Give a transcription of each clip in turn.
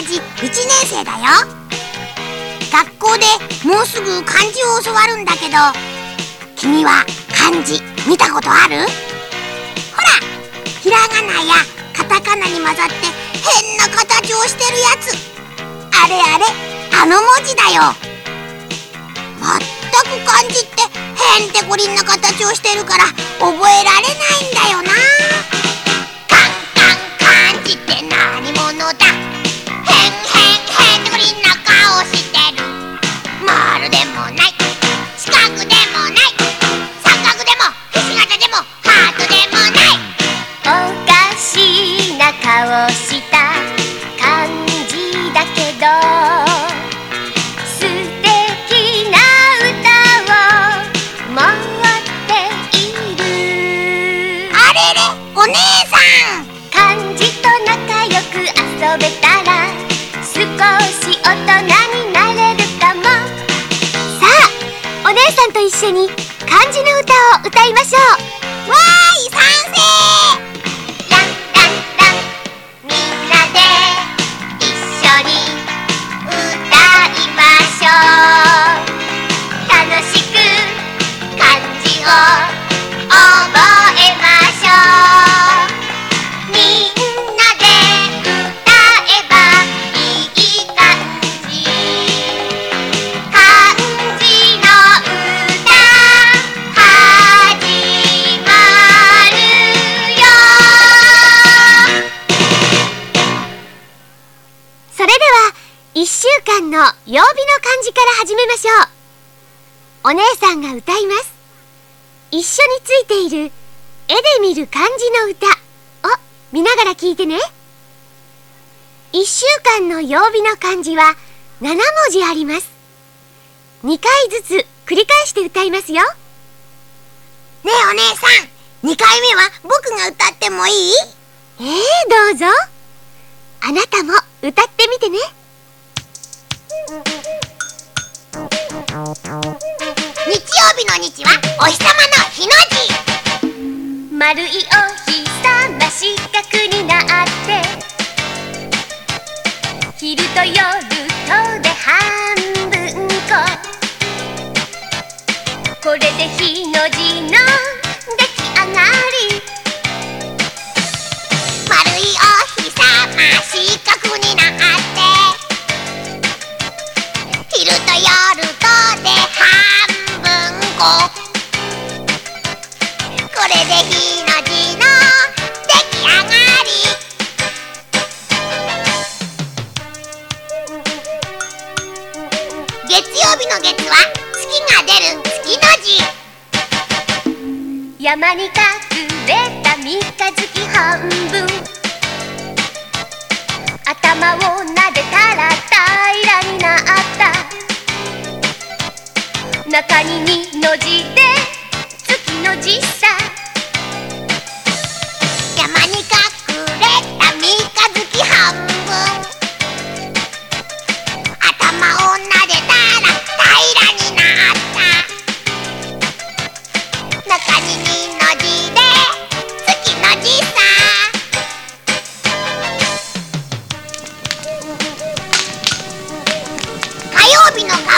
同じ1年生だよ。学校でもうすぐ漢字を教わるんだけど君は漢字見たことある？ほらひらがなやカタカナに混ざって変な形をしてるやつ。あれあれあの文字だよ。まったく漢字ってへんてこりんな形をしてるから覚えられないんだよな。さんと一緒に漢字の歌を歌いましょう。わーい賛成！の曜日の漢字から始めましょう。お姉さんが歌います。一緒についている絵で見る漢字の歌を見ながら聞いてね。1週間の曜日の漢字は7文字あります。2回ずつ繰り返して歌いますよ。ねえお姉さん。2回目は僕が歌ってもいい？ええどうぞ。あなたも歌ってみてね日曜日の日はお日様の日の字。丸いお日様四角になって昼と夜とで半分こ。これで日の字の出来上がり。丸いお日様四角になって月曜日の月は月が出る月の字。山に隠れた三日月半分。頭を撫でたら平らになった。中に二の字で月の字さ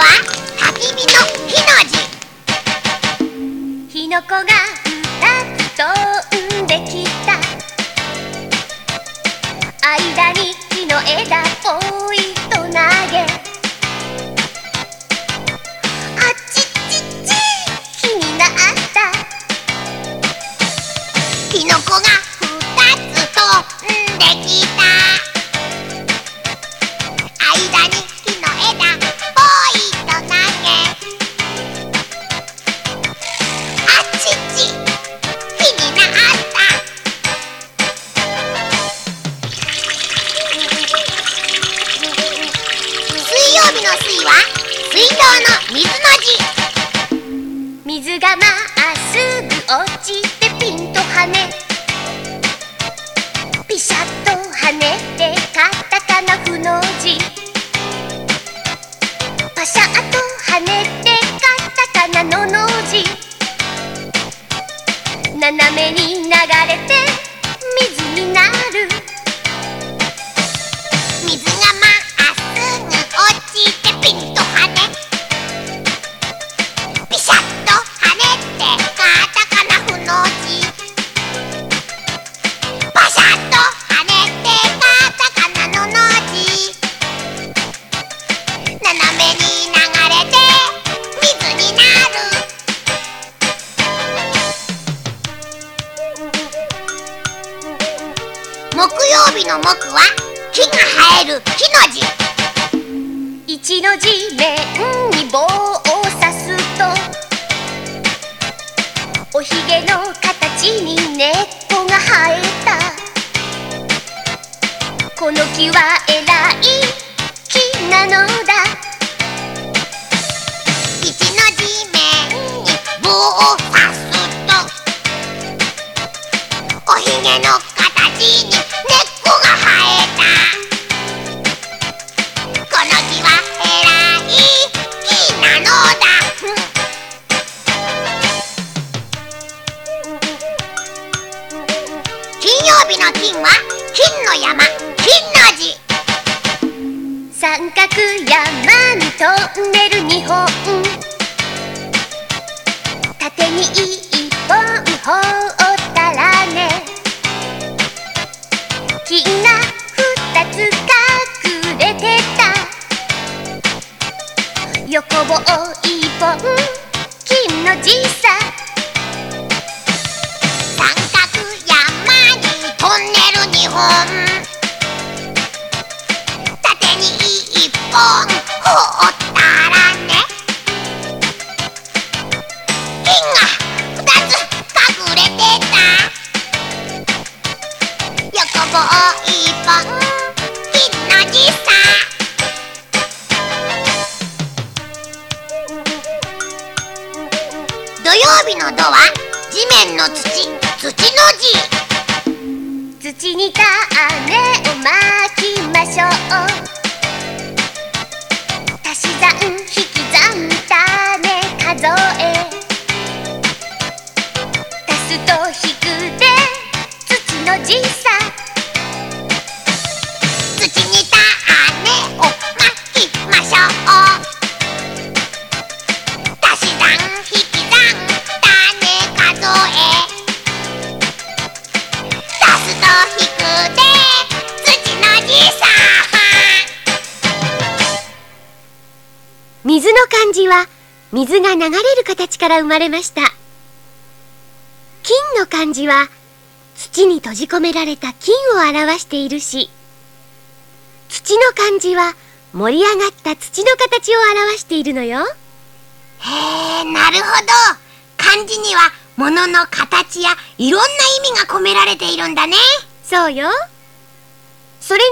は焚き火の火の字火の粉が二つ飛んできた。間に木の枝ポイと投げあっちっちっち火になったキノコがの水は水道の水の字水がまっすぐ落ちてピンと跳ね。ピシャッと跳ねてカタカナフの字。パシャッと跳ねてカタカナのの字。斜めに流れて水になる。える木の字一の地面に棒を刺すとおひげの形に根っこが生えた。この木はえらい木なのだ。一の地面に棒を刺すとおひげの形にに一本土曜日の土は地面の土土の字。土に種をまきましょう。足し算引き算種数え。足すと引くで土の字さ。水が流れる形から生まれました。金の漢字は土に閉じ込められた金を表しているし土の漢字は盛り上がった土の形を表しているのよ。へえなるほど。漢字には物の形やいろんな意味が込められているんだね。そうよ。それに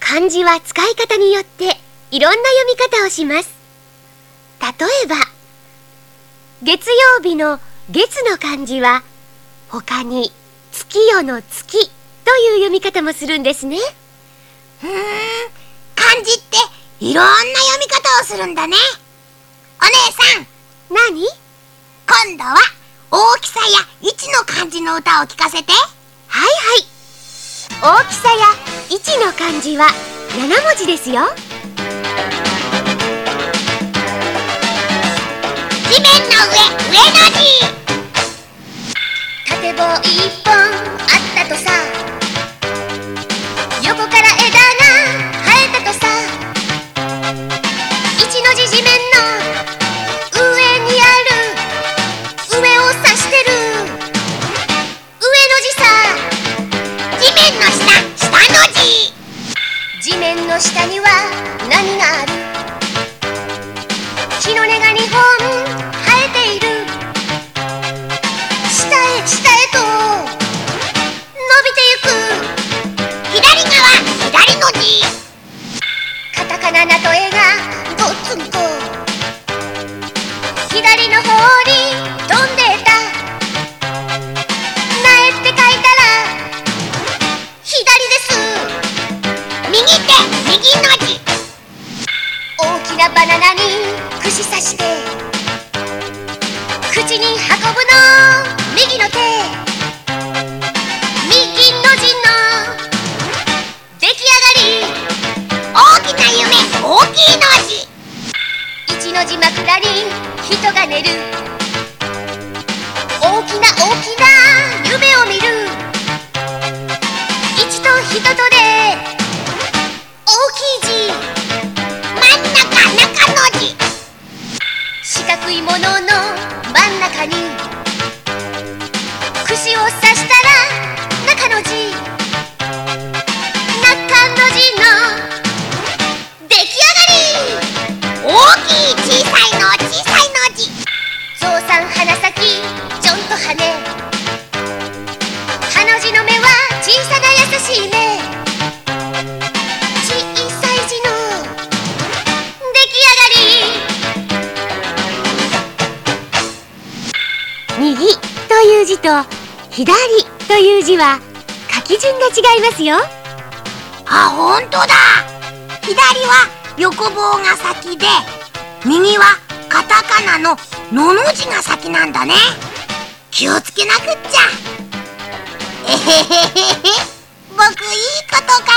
漢字は使い方によっていろんな読み方をします例えば月曜日の月の漢字は他に月夜の月という読み方もするんですね。ふーん。漢字っていろんな読み方をするんだね。お姉さん。何？今度は大きさや位置の漢字の歌を聞かせて。はいはい。大きさや位置の漢字は7文字ですよ地面の上上の字。縦棒一本あったとカタカナなとえ一の字枕に人が寝る。大きな大きな夢を見る。一と人とで大きい字。真ん中中の字。四角いものの真ん中にと左という字は書き順が違いますよ。あ、ほんとだ。左は横棒が先で右はカタカナの「の」の字が先なんだね。気をつけなくっちゃ。えへへへへ。僕いいこと考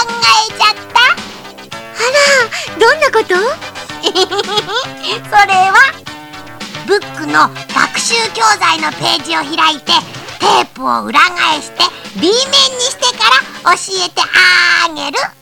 えちゃった。あらどんなこと？それはブックの学習教材のページを開いてテープを裏返して B 面にしてから教えてあげる。